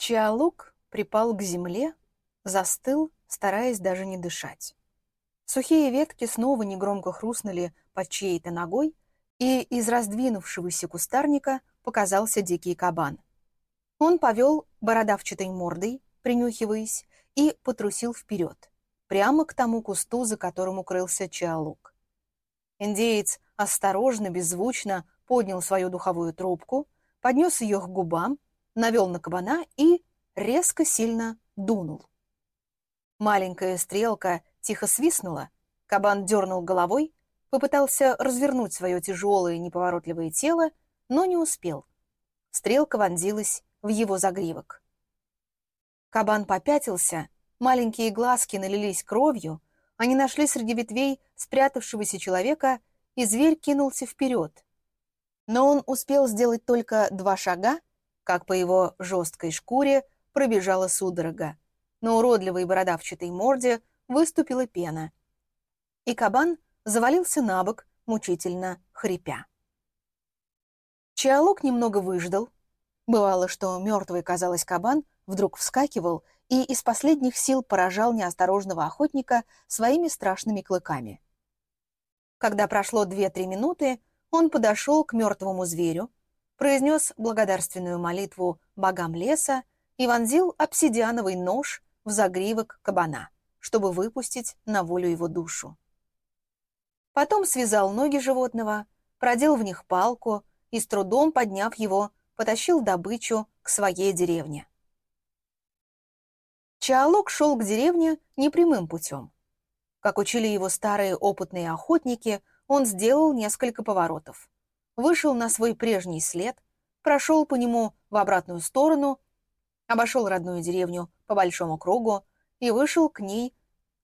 Чиалук припал к земле, застыл, стараясь даже не дышать. Сухие ветки снова негромко хрустнули под чьей-то ногой, и из раздвинувшегося кустарника показался дикий кабан. Он повел бородавчатой мордой, принюхиваясь, и потрусил вперед, прямо к тому кусту, за которым укрылся Чиалук. Индеец осторожно, беззвучно поднял свою духовую трубку, поднес ее к губам, навел на кабана и резко сильно дунул. Маленькая стрелка тихо свистнула, кабан дернул головой, попытался развернуть свое тяжелое неповоротливое тело, но не успел. Стрелка вонзилась в его загривок. Кабан попятился, маленькие глазки налились кровью, они нашли среди ветвей спрятавшегося человека, и зверь кинулся вперед. Но он успел сделать только два шага, как по его жесткой шкуре пробежала судорога. На уродливой бородавчатой морде выступила пена. И кабан завалился на бок, мучительно хрипя. Чиалок немного выждал. Бывало, что мертвый, казалось, кабан вдруг вскакивал и из последних сил поражал неосторожного охотника своими страшными клыками. Когда прошло две-три минуты, он подошел к мертвому зверю, произнес благодарственную молитву богам леса и вонзил обсидиановый нож в загривок кабана, чтобы выпустить на волю его душу. Потом связал ноги животного, продел в них палку и, с трудом подняв его, потащил добычу к своей деревне. Чаолок шел к деревне непрямым путем. Как учили его старые опытные охотники, он сделал несколько поворотов. Вышел на свой прежний след, прошел по нему в обратную сторону, обошел родную деревню по большому кругу и вышел к ней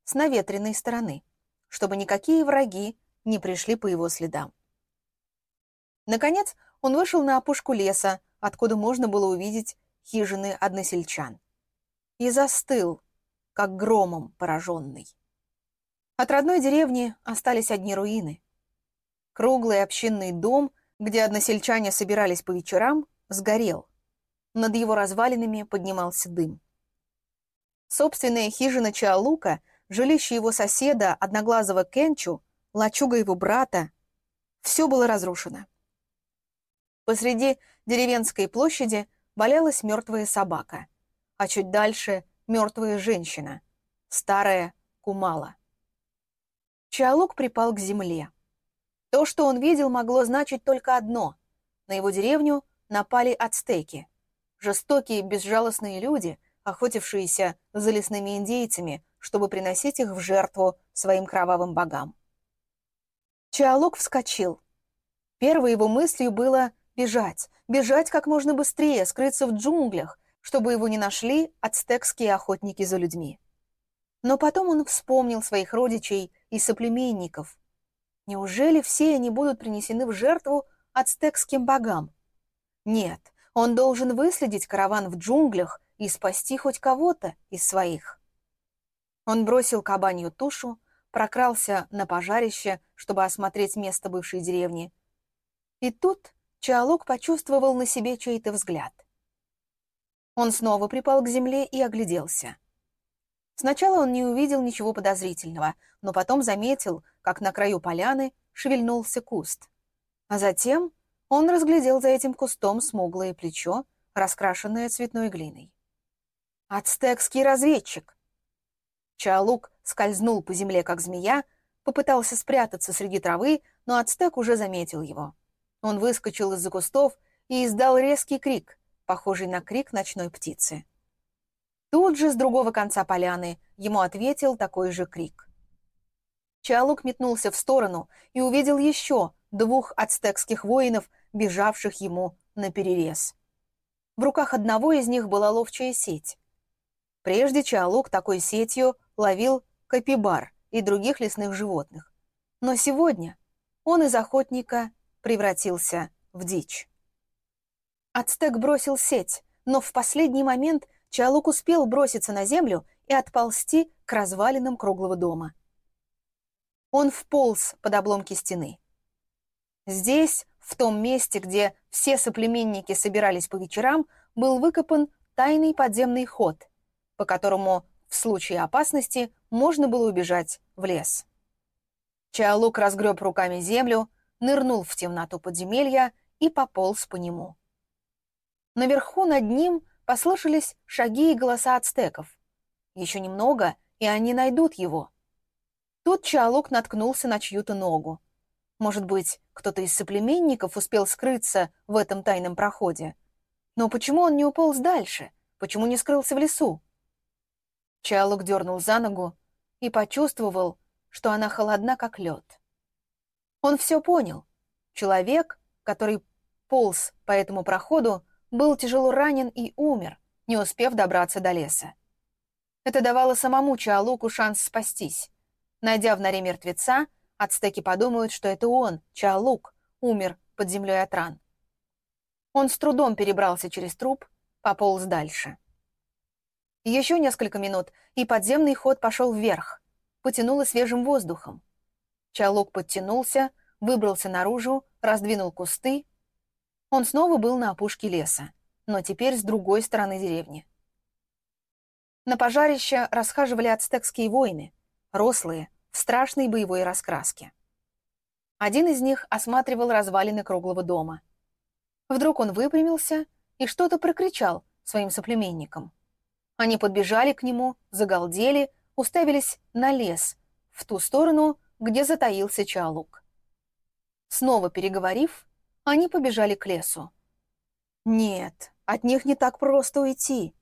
с наветренной стороны, чтобы никакие враги не пришли по его следам. Наконец, он вышел на опушку леса, откуда можно было увидеть хижины односельчан. И застыл, как громом пораженный. От родной деревни остались одни руины. Круглый общинный дом, где односельчане собирались по вечерам, сгорел. Над его развалинами поднимался дым. Собственная хижина Чаалука, жилище его соседа, одноглазого Кенчу, лачуга его брата — все было разрушено. Посреди деревенской площади валялась мертвая собака, а чуть дальше — мертвая женщина, старая Кумала. Чалук припал к земле. То, что он видел, могло значить только одно. На его деревню напали ацтеки. Жестокие, безжалостные люди, охотившиеся за лесными индейцами, чтобы приносить их в жертву своим кровавым богам. Чаолок вскочил. Первой его мыслью было бежать, бежать как можно быстрее, скрыться в джунглях, чтобы его не нашли ацтекские охотники за людьми. Но потом он вспомнил своих родичей и соплеменников. Неужели все они будут принесены в жертву ацтекским богам? Нет, он должен выследить караван в джунглях и спасти хоть кого-то из своих. Он бросил кабанью тушу, прокрался на пожарище, чтобы осмотреть место бывшей деревни. И тут Чаолок почувствовал на себе чей-то взгляд. Он снова припал к земле и огляделся. Сначала он не увидел ничего подозрительного, но потом заметил, как на краю поляны шевельнулся куст. А затем он разглядел за этим кустом смуглое плечо, раскрашенное цветной глиной. «Ацтекский разведчик!» Чалук скользнул по земле, как змея, попытался спрятаться среди травы, но ацтек уже заметил его. Он выскочил из-за кустов и издал резкий крик, похожий на крик ночной птицы. Тут же с другого конца поляны ему ответил такой же крик. Чалук метнулся в сторону и увидел еще двух ацтекских воинов, бежавших ему на перерез. В руках одного из них была ловчая сеть. Прежде Чалук такой сетью ловил капибар и других лесных животных. Но сегодня он из охотника превратился в дичь. Ацтек бросил сеть, но в последний момент Чалук успел броситься на землю и отползти к развалинам круглого дома. Он вполз под обломки стены. Здесь, в том месте, где все соплеменники собирались по вечерам, был выкопан тайный подземный ход, по которому в случае опасности можно было убежать в лес. Чаолук разгреб руками землю, нырнул в темноту подземелья и пополз по нему. Наверху над ним послышались шаги и голоса ацтеков. Еще немного, и они найдут его. Тут Чаолук наткнулся на чью-то ногу. Может быть, кто-то из соплеменников успел скрыться в этом тайном проходе. Но почему он не уполз дальше? Почему не скрылся в лесу? Чалук дернул за ногу и почувствовал, что она холодна, как лед. Он все понял. Человек, который полз по этому проходу, был тяжело ранен и умер, не успев добраться до леса. Это давало самому Чаолуку шанс спастись. Найдя в норе мертвеца, ацтеки подумают, что это он, Чаолук, умер под землей от ран. Он с трудом перебрался через труп, пополз дальше. Еще несколько минут, и подземный ход пошел вверх, потянуло свежим воздухом. Чалук подтянулся, выбрался наружу, раздвинул кусты. Он снова был на опушке леса, но теперь с другой стороны деревни. На пожарище расхаживали ацтекские воины, рослые, в страшной боевой раскраске. Один из них осматривал развалины круглого дома. Вдруг он выпрямился и что-то прокричал своим соплеменникам. Они подбежали к нему, загалдели, уставились на лес, в ту сторону, где затаился Чалук. Снова переговорив, они побежали к лесу. Нет, от них не так просто уйти.